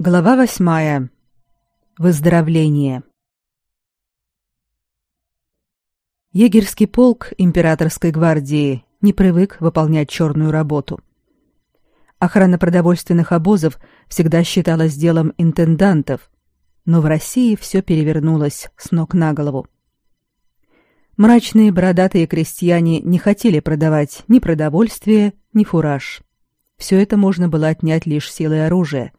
Глава восьмая. Выздоровление. Егерский полк императорской гвардии не привык выполнять черную работу. Охрана продовольственных обозов всегда считалась делом интендантов, но в России все перевернулось с ног на голову. Мрачные бородатые крестьяне не хотели продавать ни продовольствие, ни фураж. Все это можно было отнять лишь силой оружия.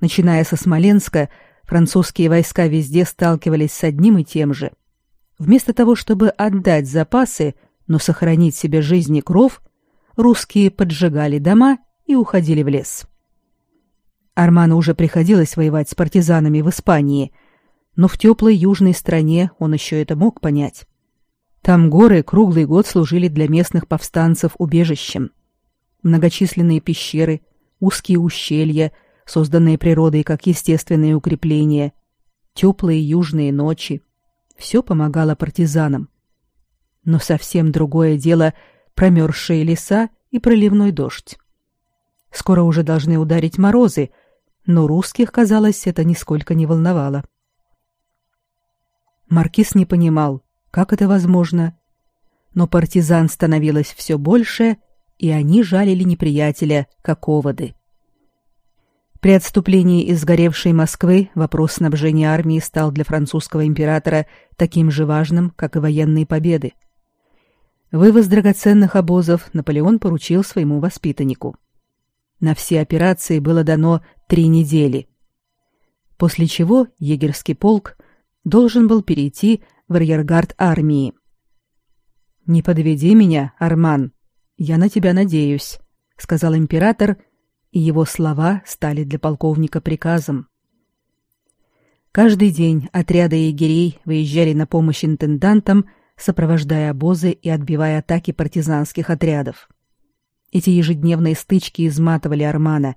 Начиная со Смоленска, французские войска везде сталкивались с одним и тем же. Вместо того, чтобы отдать запасы, но сохранить себе жизнь и кров, русские поджигали дома и уходили в лес. Арману уже приходилось воевать с партизанами в Испании, но в теплой южной стране он еще это мог понять. Там горы круглый год служили для местных повстанцев убежищем. Многочисленные пещеры, узкие ущелья, созданные природой как естественные укрепления, теплые южные ночи — все помогало партизанам. Но совсем другое дело — промерзшие леса и проливной дождь. Скоро уже должны ударить морозы, но русских, казалось, это нисколько не волновало. Маркиз не понимал, как это возможно? Но партизан становилось все больше, и они жалили неприятеля, как оводы. При отступлении из сгоревшей Москвы вопрос снабжения армии стал для французского императора таким же важным, как и военные победы. Вывоз драгоценных обозов Наполеон поручил своему воспитаннику. На все операции было дано три недели, после чего егерский полк должен был перейти в арьергард армии. «Не подведи меня, Арман, я на тебя надеюсь», — сказал император, и его слова стали для полковника приказом. Каждый день отряды егерей выезжали на помощь интендантам, сопровождая обозы и отбивая атаки партизанских отрядов. Эти ежедневные стычки изматывали Армана,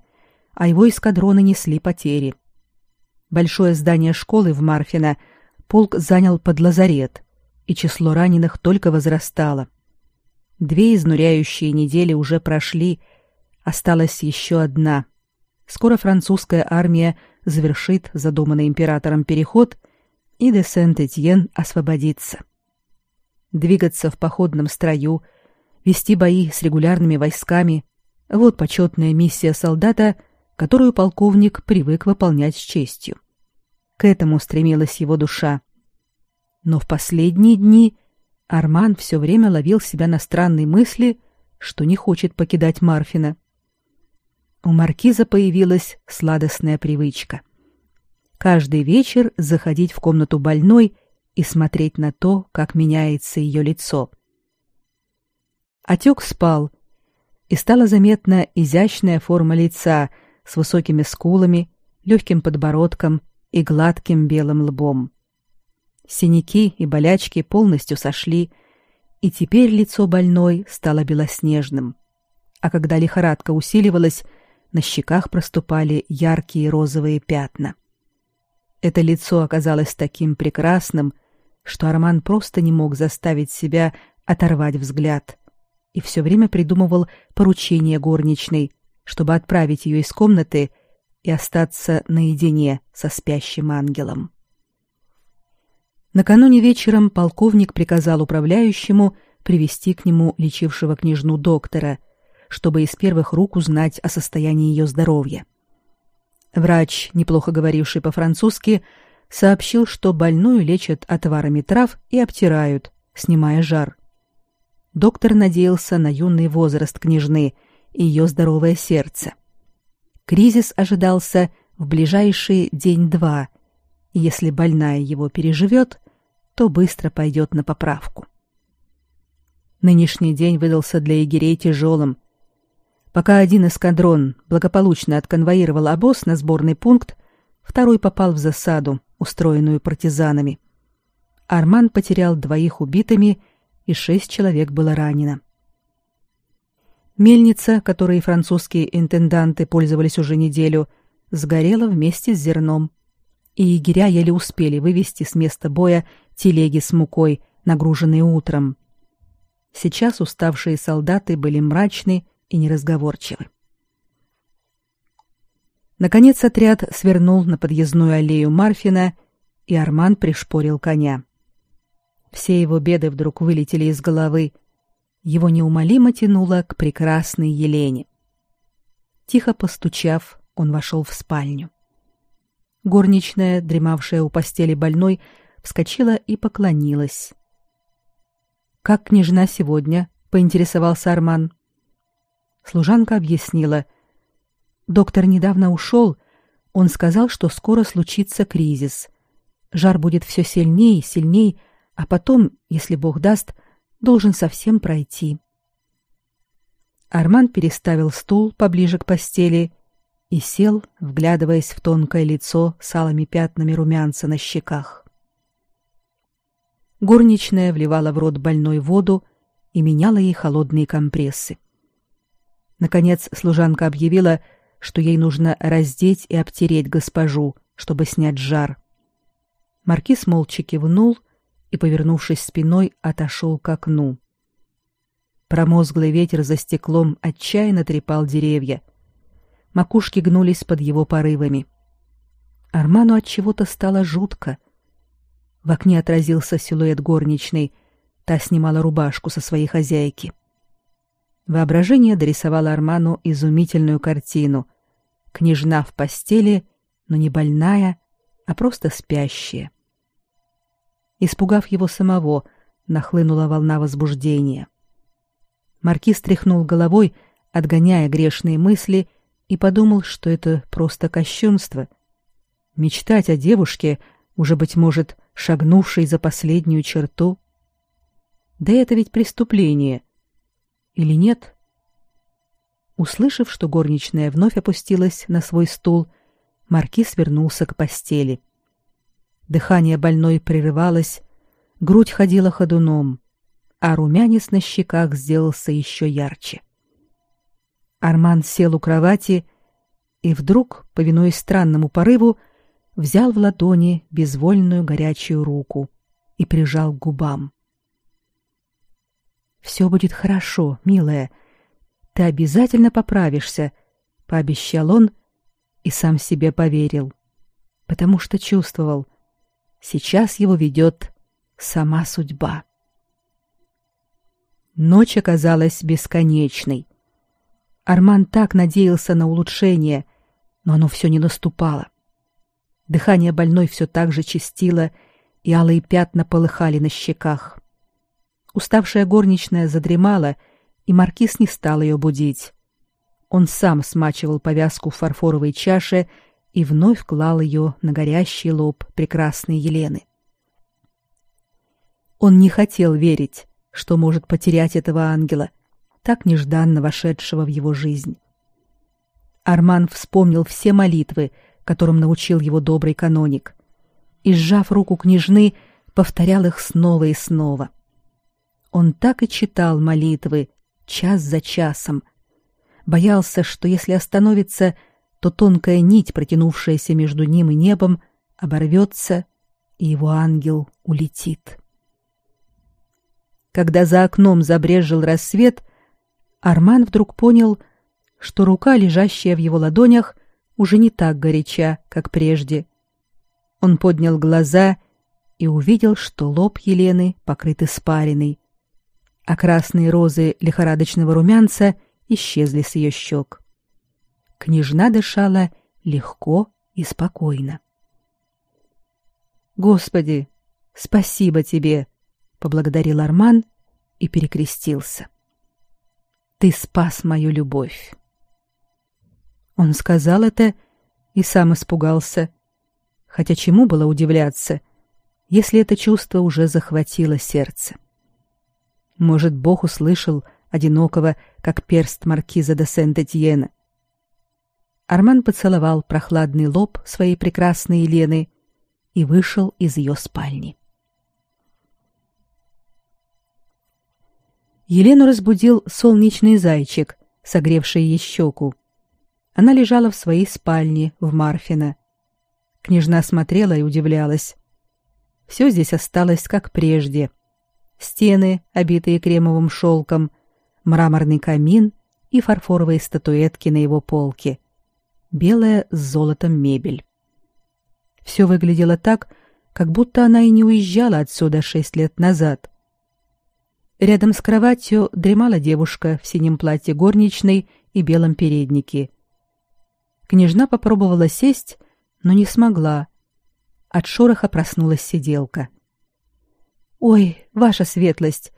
а его эскадроны несли потери. Большое здание школы в Марфино — полк занял под лазарет, и число раненых только возрастало. Две изнуряющие недели уже прошли, осталась еще одна. Скоро французская армия завершит задуманный императором переход, и де Сент-Этьен освободится. Двигаться в походном строю, вести бои с регулярными войсками — вот почетная миссия солдата, которую полковник привык выполнять с честью. К этому стремилась его душа. Но в последние дни Арман все время ловил себя на странной мысли, что не хочет покидать Марфина. У маркиза появилась сладостная привычка. Каждый вечер заходить в комнату больной и смотреть на то, как меняется ее лицо. Отек спал, и стала заметна изящная форма лица с высокими скулами, легким подбородком и гладким белым лбом. Синяки и болячки полностью сошли, и теперь лицо больной стало белоснежным. А когда лихорадка усиливалась, на щеках проступали яркие розовые пятна. Это лицо оказалось таким прекрасным, что Арман просто не мог заставить себя оторвать взгляд и все время придумывал поручение горничной, чтобы отправить ее из комнаты и остаться наедине со спящим ангелом. Накануне вечером полковник приказал управляющему привести к нему лечившего княжну доктора, чтобы из первых рук узнать о состоянии ее здоровья. Врач, неплохо говоривший по-французски, сообщил, что больную лечат отварами трав и обтирают, снимая жар. Доктор надеялся на юный возраст княжны и ее здоровое сердце. Кризис ожидался в ближайшие день-два, и если больная его переживет, то быстро пойдет на поправку. Нынешний день выдался для егерей тяжелым. Пока один эскадрон благополучно отконвоировал обоз на сборный пункт, второй попал в засаду, устроенную партизанами. Арман потерял двоих убитыми, и шесть человек было ранено. Мельница, которой французские интенданты пользовались уже неделю, сгорела вместе с зерном. И егеря еле успели вывести с места боя телеги с мукой, нагруженные утром. Сейчас уставшие солдаты были мрачны и неразговорчивы. Наконец отряд свернул на подъездную аллею Марфина, и Арман пришпорил коня. Все его беды вдруг вылетели из головы. Его неумолимо тянуло к прекрасной Елене. Тихо постучав, он вошел в спальню. Горничная, дремавшая у постели больной, вскочила и поклонилась. Как княжна сегодня? поинтересовался Арман. Служанка объяснила: Доктор недавно ушел. Он сказал, что скоро случится кризис. Жар будет все сильнее и сильнее, а потом, если Бог даст, должен совсем пройти. Арман переставил стул поближе к постели и сел, вглядываясь в тонкое лицо с алыми пятнами румянца на щеках. Горничная вливала в рот больной воду и меняла ей холодные компрессы. Наконец служанка объявила, что ей нужно раздеть и обтереть госпожу, чтобы снять жар. Маркиз молча кивнул и, повернувшись спиной, отошел к окну. Промозглый ветер за стеклом отчаянно трепал деревья. Макушки гнулись под его порывами. Арману от чего-то стало жутко. В окне отразился силуэт горничной. Та снимала рубашку со своей хозяйки. Воображение дорисовало Арману изумительную картину княжна в постели, но не больная, а просто спящая. Испугав его самого, нахлынула волна возбуждения. Маркиз тряхнул головой, отгоняя грешные мысли, и подумал, что это просто кощунство. Мечтать о девушке, уже, быть может, шагнувшей за последнюю черту. Да это ведь преступление. Или нет? Услышав, что горничная вновь опустилась на свой стул, маркиз вернулся к постели. Дыхание больной прерывалось, грудь ходила ходуном, а румянец на щеках сделался еще ярче. Арман сел у кровати и вдруг, повинуясь странному порыву, взял в ладони безвольную горячую руку и прижал к губам. «Все будет хорошо, милая», ты обязательно поправишься, пообещал он и сам себе поверил, потому что чувствовал, сейчас его ведет сама судьба. Ночь оказалась бесконечной. Арман так надеялся на улучшение, но оно все не наступало. Дыхание больной все так же чистило, и алые пятна полыхали на щеках. Уставшая горничная задремала и маркиз не стал ее будить. Он сам смачивал повязку в фарфоровой чаше и вновь клал ее на горящий лоб прекрасной Елены. Он не хотел верить, что может потерять этого ангела, так нежданно вошедшего в его жизнь. Арман вспомнил все молитвы, которым научил его добрый каноник, и, сжав руку княжны, повторял их снова и снова. Он так и читал молитвы, час за часом. Боялся, что если остановится, то тонкая нить, протянувшаяся между ним и небом, оборвется, и его ангел улетит. Когда за окном забрезжил рассвет, Арман вдруг понял, что рука, лежащая в его ладонях, уже не так горяча, как прежде. Он поднял глаза и увидел, что лоб Елены покрыт испариной, а красные розы лихорадочного румянца исчезли с ее щек. Княжна дышала легко и спокойно. Господи, спасибо тебе, поблагодарил Арман и перекрестился. Ты спас мою любовь. Он сказал это и сам испугался. Хотя чему было удивляться, если это чувство уже захватило сердце? Может, Бог услышал одинокого, как перст маркиза де Сент-Этьена. Арман поцеловал прохладный лоб своей прекрасной Елены и вышел из ее спальни. Елену разбудил солнечный зайчик, согревший ей щеку. Она лежала в своей спальне в Марфино. Княжна смотрела и удивлялась. Все здесь осталось как прежде — стены, обитые кремовым шелком, мраморный камин и фарфоровые статуэтки на его полке. белая с золотом мебель. Все выглядело так, как будто она и не уезжала отсюда шесть лет назад. Рядом с кроватью дремала девушка в синем платье горничной и белом переднике. Княжна попробовала сесть, но не смогла. От шороха проснулась сиделка. «Ой, ваша светлость!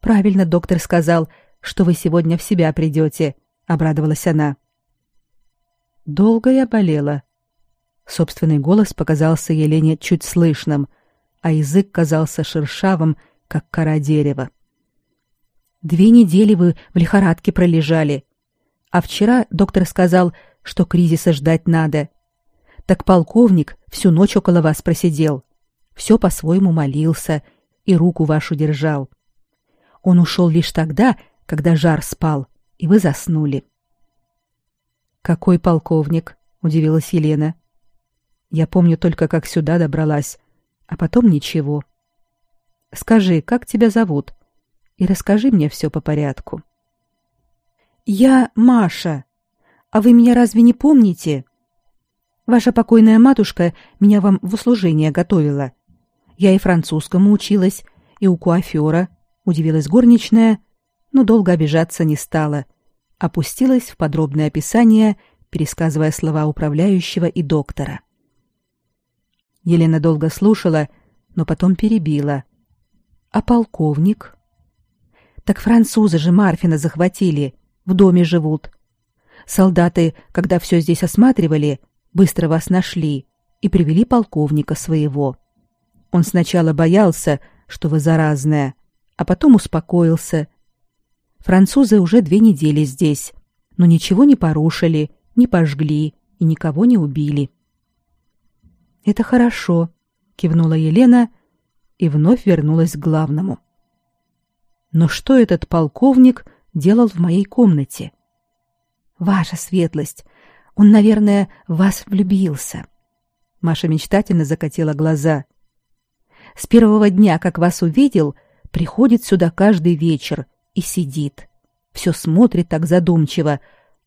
Правильно доктор сказал, что вы сегодня в себя придете», — обрадовалась она. «Долго я болела». Собственный голос показался Елене чуть слышным, а язык казался шершавым, как кора дерева. «Две недели вы в лихорадке пролежали. А вчера доктор сказал, что кризиса ждать надо. Так полковник всю ночь около вас просидел. Все по-своему молился и руку вашу держал. Он ушел лишь тогда, когда жар спал, и вы заснули. Какой полковник? удивилась Елена. Я помню только, как сюда добралась, а потом ничего. Скажи, как тебя зовут? И расскажи мне все по порядку. Я Маша. А вы меня разве не помните? Ваша покойная матушка меня вам в услужение готовила. Я и французскому училась, и у куафера, удивилась горничная, но долго обижаться не стала. Опустилась в подробное описание, пересказывая слова управляющего и доктора. Елена долго слушала, но потом перебила. А полковник? Так французы же Марфина захватили, в доме живут. Солдаты, когда все здесь осматривали, быстро вас нашли и привели полковника своего. Он сначала боялся, что вы заразная, а потом успокоился. Французы уже две недели здесь, но ничего не порушили, не пожгли и никого не убили. Это хорошо, кивнула Елена и вновь вернулась к главному. Но что этот полковник делал в моей комнате? Ваша светлость, он, наверное, в вас влюбился. Маша мечтательно закатила глаза. С первого дня, как вас увидел, приходит сюда каждый вечер и сидит. Все смотрит так задумчиво,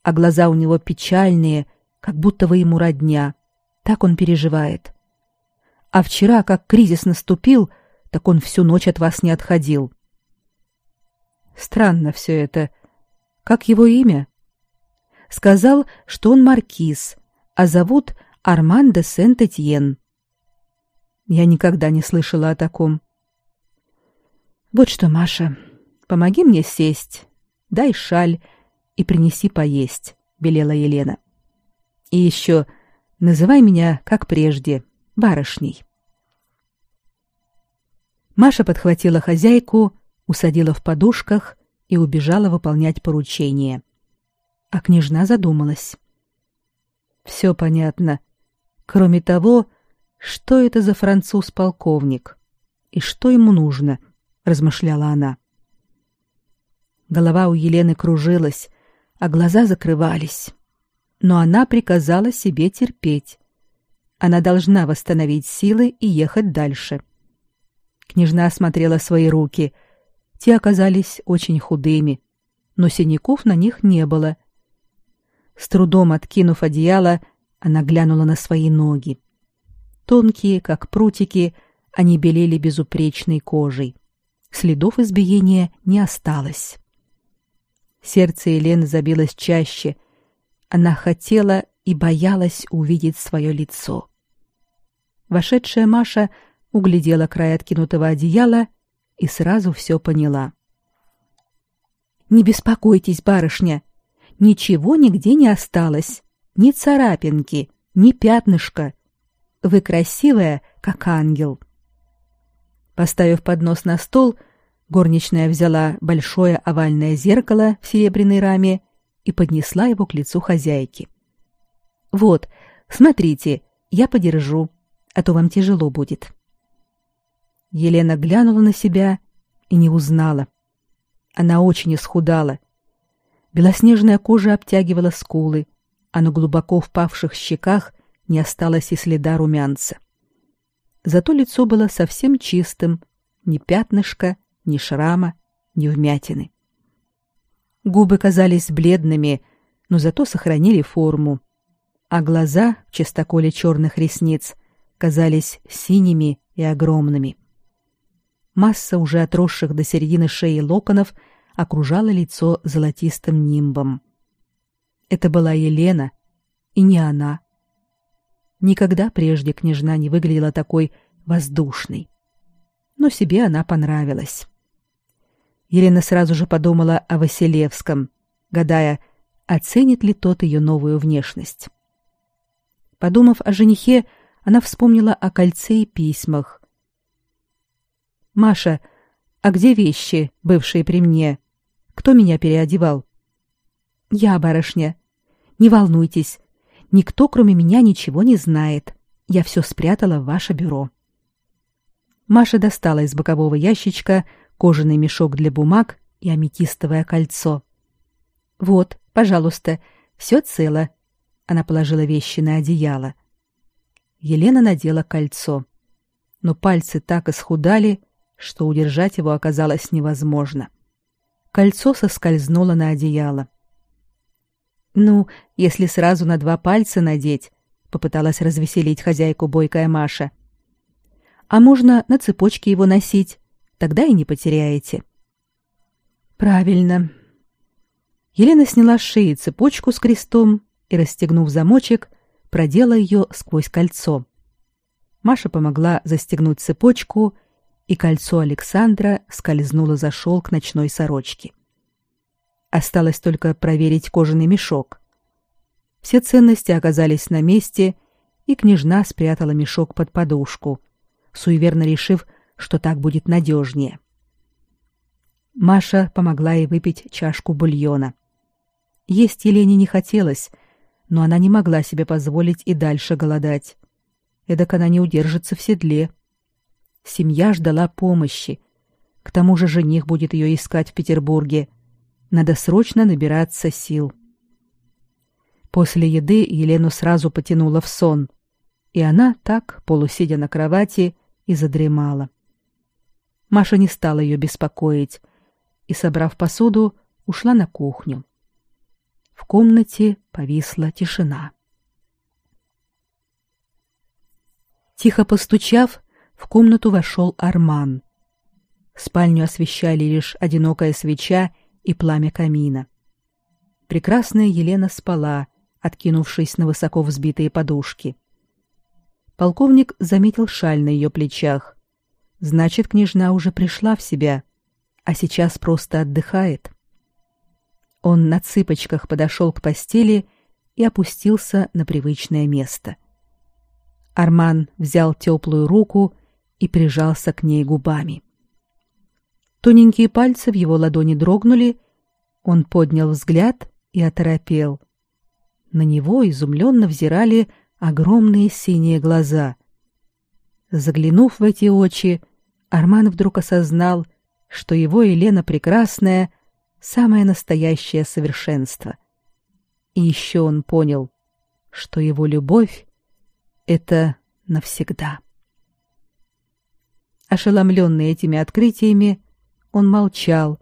а глаза у него печальные, как будто вы ему родня. Так он переживает. А вчера, как кризис наступил, так он всю ночь от вас не отходил. Странно все это. Как его имя? Сказал, что он маркиз, а зовут Арман де Сент-Этьен. Я никогда не слышала о таком. Вот что, Маша, помоги мне сесть, дай шаль и принеси поесть, велела Елена. И еще называй меня, как прежде, барышней. Маша подхватила хозяйку, усадила в подушках и убежала выполнять поручение. А княжна задумалась. Все понятно. Кроме того, что это за француз-полковник и что ему нужно, размышляла она. Голова у Елены кружилась, а глаза закрывались. Но она приказала себе терпеть. Она должна восстановить силы и ехать дальше. Княжна осмотрела свои руки. Те оказались очень худыми, но синяков на них не было. С трудом откинув одеяло, она глянула на свои ноги. Тонкие, как прутики, они белели безупречной кожей. Следов избиения не осталось. Сердце Елены забилось чаще. Она хотела и боялась увидеть свое лицо. Вошедшая Маша углядела край откинутого одеяла и сразу все поняла. «Не беспокойтесь, барышня, ничего нигде не осталось, ни царапинки, ни пятнышка, вы красивая, как ангел. Поставив поднос на стол, горничная взяла большое овальное зеркало в серебряной раме и поднесла его к лицу хозяйки. Вот, смотрите, я подержу, а то вам тяжело будет. Елена глянула на себя и не узнала. Она очень исхудала. Белоснежная кожа обтягивала скулы, а на глубоко впавших щеках не осталось и следа румянца. Зато лицо было совсем чистым, ни пятнышка, ни шрама, ни вмятины. Губы казались бледными, но зато сохранили форму, а глаза в чистоколе черных ресниц казались синими и огромными. Масса уже отросших до середины шеи локонов окружала лицо золотистым нимбом. Это была Елена, и не она. Никогда прежде княжна не выглядела такой воздушной. Но себе она понравилась. Елена сразу же подумала о Василевском, гадая, оценит ли тот ее новую внешность. Подумав о женихе, она вспомнила о кольце и письмах. «Маша, а где вещи, бывшие при мне? Кто меня переодевал?» «Я, барышня. Не волнуйтесь. Никто, кроме меня, ничего не знает. Я все спрятала в ваше бюро». Маша достала из бокового ящичка кожаный мешок для бумаг и аметистовое кольцо. Вот, пожалуйста, все цело. Она положила вещи на одеяло. Елена надела кольцо, но пальцы так исхудали, что удержать его оказалось невозможно. Кольцо соскользнуло на одеяло. Ну, если сразу на два пальца надеть, попыталась развеселить хозяйку бойкая Маша. А можно на цепочке его носить, Тогда и не потеряете. Правильно. Елена сняла с шеи цепочку с крестом и, расстегнув замочек, продела ее сквозь кольцо. Маша помогла застегнуть цепочку, и кольцо Александра скользнуло за шелк ночной сорочки. Осталось только проверить кожаный мешок. Все ценности оказались на месте, и княжна спрятала мешок под подушку, суеверно решив, что так будет надежнее. Маша помогла ей выпить чашку бульона. Есть Елене не хотелось, но она не могла себе позволить и дальше голодать. Эдак она не удержится в седле. Семья ждала помощи. К тому же жених будет ее искать в Петербурге. Надо срочно набираться сил. После еды Елену сразу потянуло в сон, и она так, полусидя на кровати, и задремала. Маша не стала ее беспокоить и, собрав посуду, ушла на кухню. В комнате повисла тишина. Тихо постучав, в комнату вошел Арман. Спальню освещали лишь одинокая свеча и пламя камина. Прекрасная Елена спала, откинувшись на высоко взбитые подушки. Полковник заметил шаль на ее плечах, Значит, княжна уже пришла в себя, а сейчас просто отдыхает. Он на цыпочках подошел к постели и опустился на привычное место. Арман взял теплую руку и прижался к ней губами. Тоненькие пальцы в его ладони дрогнули, он поднял взгляд и оторопел. На него изумленно взирали огромные синие глаза. Заглянув в эти очи, Арман вдруг осознал, что его Елена прекрасная — самое настоящее совершенство. И еще он понял, что его любовь — это навсегда. Ошеломленный этими открытиями, он молчал,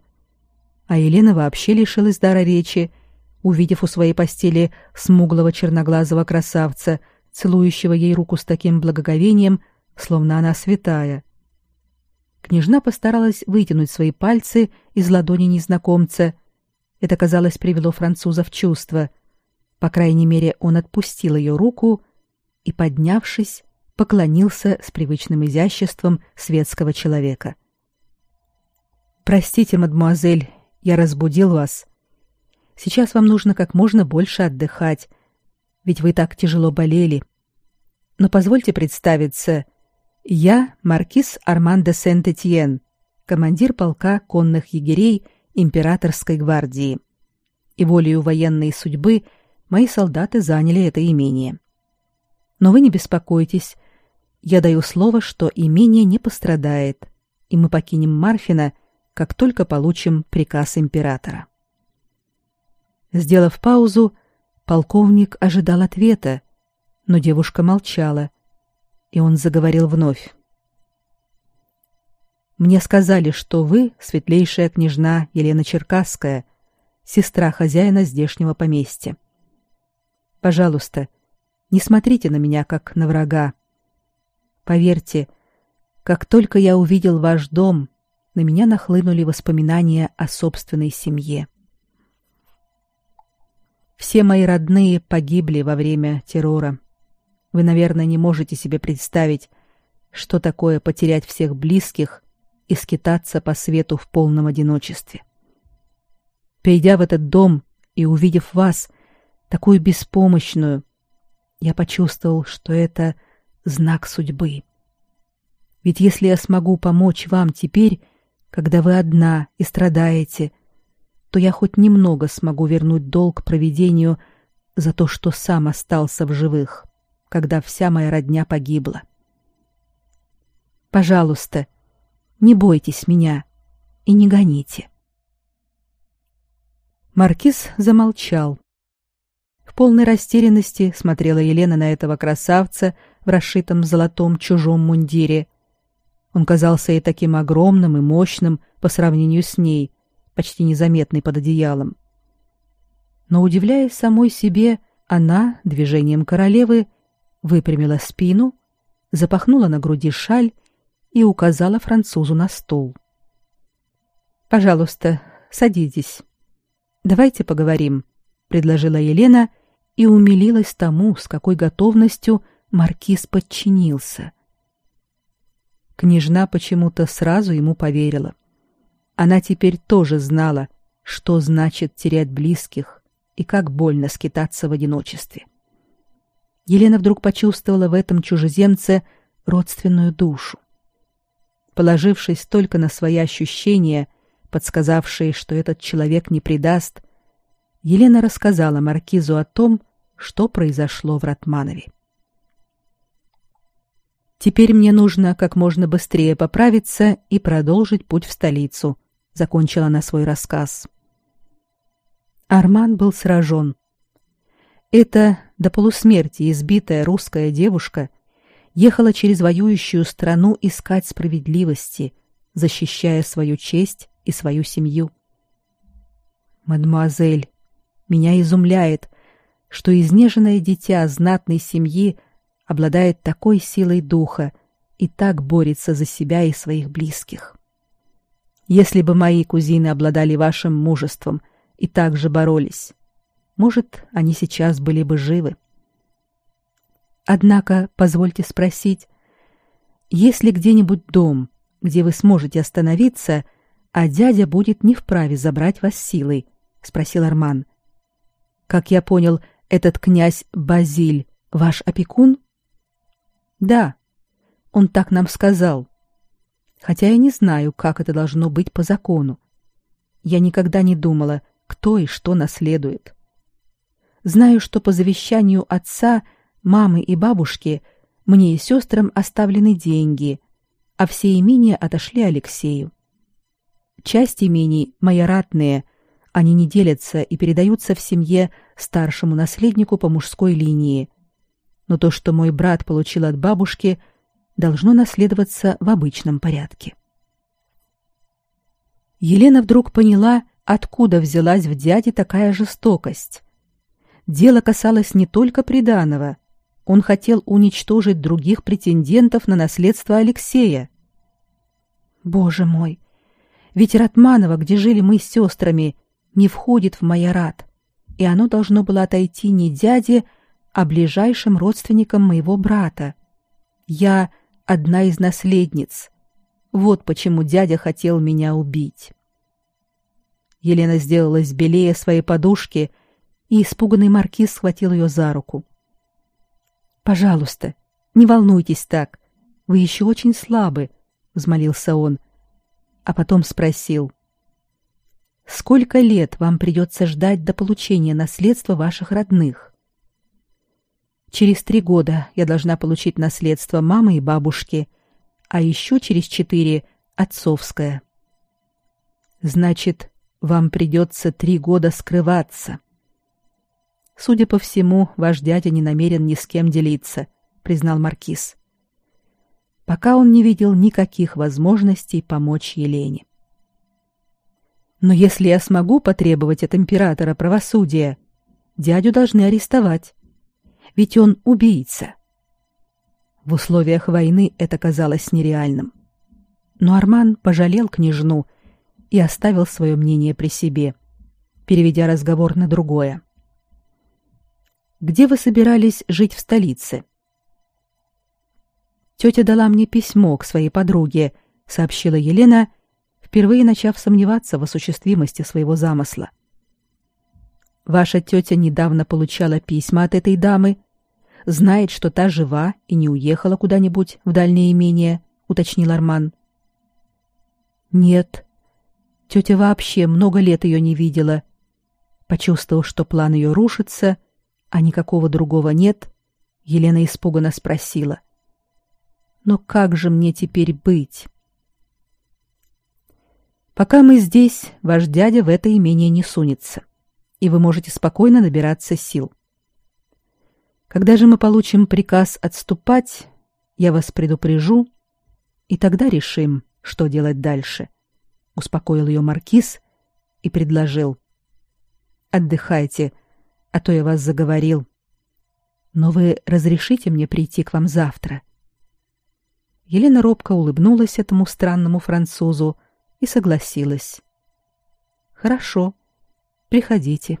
а Елена вообще лишилась дара речи, увидев у своей постели смуглого черноглазого красавца, целующего ей руку с таким благоговением, словно она святая. Княжна постаралась вытянуть свои пальцы из ладони незнакомца. Это, казалось, привело француза в чувство. По крайней мере, он отпустил ее руку и, поднявшись, поклонился с привычным изяществом светского человека. «Простите, мадемуазель, я разбудил вас. Сейчас вам нужно как можно больше отдыхать, ведь вы так тяжело болели. Но позвольте представиться, я маркиз Арман де Сент-Этьен, командир полка конных егерей императорской гвардии. И волею военной судьбы мои солдаты заняли это имение. Но вы не беспокойтесь, я даю слово, что имение не пострадает, и мы покинем Марфина, как только получим приказ императора. Сделав паузу, полковник ожидал ответа, но девушка молчала — и он заговорил вновь. Мне сказали, что вы светлейшая княжна Елена Черкасская, сестра хозяина здешнего поместья. Пожалуйста, Не смотрите на меня как на врага. Поверьте, как только я увидел ваш дом, на меня нахлынули воспоминания о собственной семье. Все мои родные погибли во время террора. Вы, наверное, не можете себе представить, что такое потерять всех близких и скитаться по свету в полном одиночестве. Придя в этот дом и увидев вас, такую беспомощную, я почувствовал, что это знак судьбы. Ведь если я смогу помочь вам теперь, когда вы одна и страдаете, то я хоть немного смогу вернуть долг провидению за то, что сам остался в живых, когда вся моя родня погибла. Пожалуйста, не бойтесь меня и не гоните. Маркиз замолчал. В полной растерянности смотрела Елена на этого красавца в расшитом золотом чужом мундире. Он казался ей таким огромным и мощным по сравнению с ней, почти незаметный под одеялом. Но удивляясь самой себе, она движением королевы выпрямила спину, запахнула на груди шаль и указала французу на стул. Пожалуйста, садитесь. Давайте поговорим, предложила Елена и умилилась тому, с какой готовностью маркиз подчинился. Княжна почему-то сразу ему поверила. Она теперь тоже знала, что значит терять близких и как больно скитаться в одиночестве. Елена вдруг почувствовала в этом чужеземце родственную душу. Положившись только на свои ощущения, подсказавшие, что этот человек не предаст, Елена рассказала маркизу о том, что произошло в Ратманове. Теперь мне нужно как можно быстрее поправиться и продолжить путь в столицу, закончила она свой рассказ. Арман был сражен. Эта до полусмерти избитая русская девушка ехала через воюющую страну искать справедливости, защищая свою честь и свою семью. Мадемуазель, меня изумляет, что изнеженное дитя знатной семьи обладает такой силой духа и так борется за себя и своих близких. Если бы мои кузины обладали вашим мужеством и также боролись, может, они сейчас были бы живы. Однако, позвольте спросить, есть ли где-нибудь дом, где вы сможете остановиться, а дядя будет не вправе забрать вас силой? спросил Арман. Как я понял, этот князь Базиль ваш опекун? Да. Он так нам сказал. Хотя я не знаю, как это должно быть по закону. Я никогда не думала, кто и что наследует. Знаю, что по завещанию отца мамы и бабушки мне и сестрам оставлены деньги, а все имения отошли Алексею. Часть имений майоратные, они не делятся и передаются в семье старшему наследнику по мужской линии. Но то, что мой брат получил от бабушки, должно наследоваться в обычном порядке. Елена вдруг поняла, откуда взялась в дяде такая жестокость. Дело касалось не только приданого, он хотел уничтожить других претендентов на наследство Алексея. Боже мой! Ведь Ратманово, где жили мы с сестрами, не входит в майорат, и оно должно было отойти не дяде, а ближайшим родственникам моего брата. Я одна из наследниц. Вот почему дядя хотел меня убить. Елена сделалась белее своей подушки, и испуганный маркиз схватил ее за руку. Пожалуйста, не волнуйтесь так. Вы еще очень слабы, взмолился он, а потом спросил: Сколько лет вам придется ждать до получения наследства ваших родных? Через три года я должна получить наследство мамы и бабушки, а еще через четыре — отцовское. Значит, вам придется три года скрываться. Судя по всему, ваш дядя не намерен ни с кем делиться, признал маркиз. Пока он не видел никаких возможностей помочь Елене. Но если я смогу потребовать от императора правосудия, дядю должны арестовать. Ведь он убийца. В условиях войны это казалось нереальным. Но Арман пожалел княжну и оставил свое мнение при себе, переведя разговор на другое. «Где вы собирались жить в столице?» «Тетя дала мне письмо к своей подруге», — сообщила Елена, впервые начав сомневаться в осуществимости своего замысла. «Ваша тетя недавно получала письма от этой дамы, знает, что та жива и не уехала куда-нибудь в дальнее имение», — уточнил Арман. «Нет. Тетя вообще много лет ее не видела. Почувствовав, что план ее рушится, а никакого другого нет, Елена испуганно спросила. «Но как же мне теперь быть?» «Пока мы здесь, ваш дядя в это имение не сунется, и вы можете спокойно набираться сил. Когда же мы получим приказ отступать, я вас предупрежу, и тогда решим, что делать дальше. Успокоил ее маркиз и предложил: Отдыхайте, а то я вас заговорил. Но вы разрешите мне прийти к вам завтра? Елена робко улыбнулась этому странному французу и согласилась. Хорошо. Приходите.